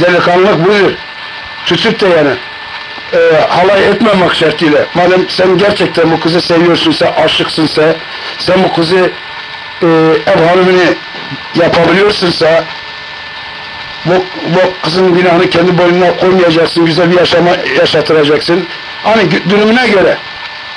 Delikanlık budur. Tutup da yani e, halay etmemek şartıyla. Madem sen gerçekten bu kızı seviyorsunsa, aşıksınsa, sen bu kızı e, ev hanımını yapabiliyorsunsa bu, bu kızın günahını kendi boynuna koymayacaksın, güzel bir yaşama yaşatıracaksın. Hani gü- durumuna göre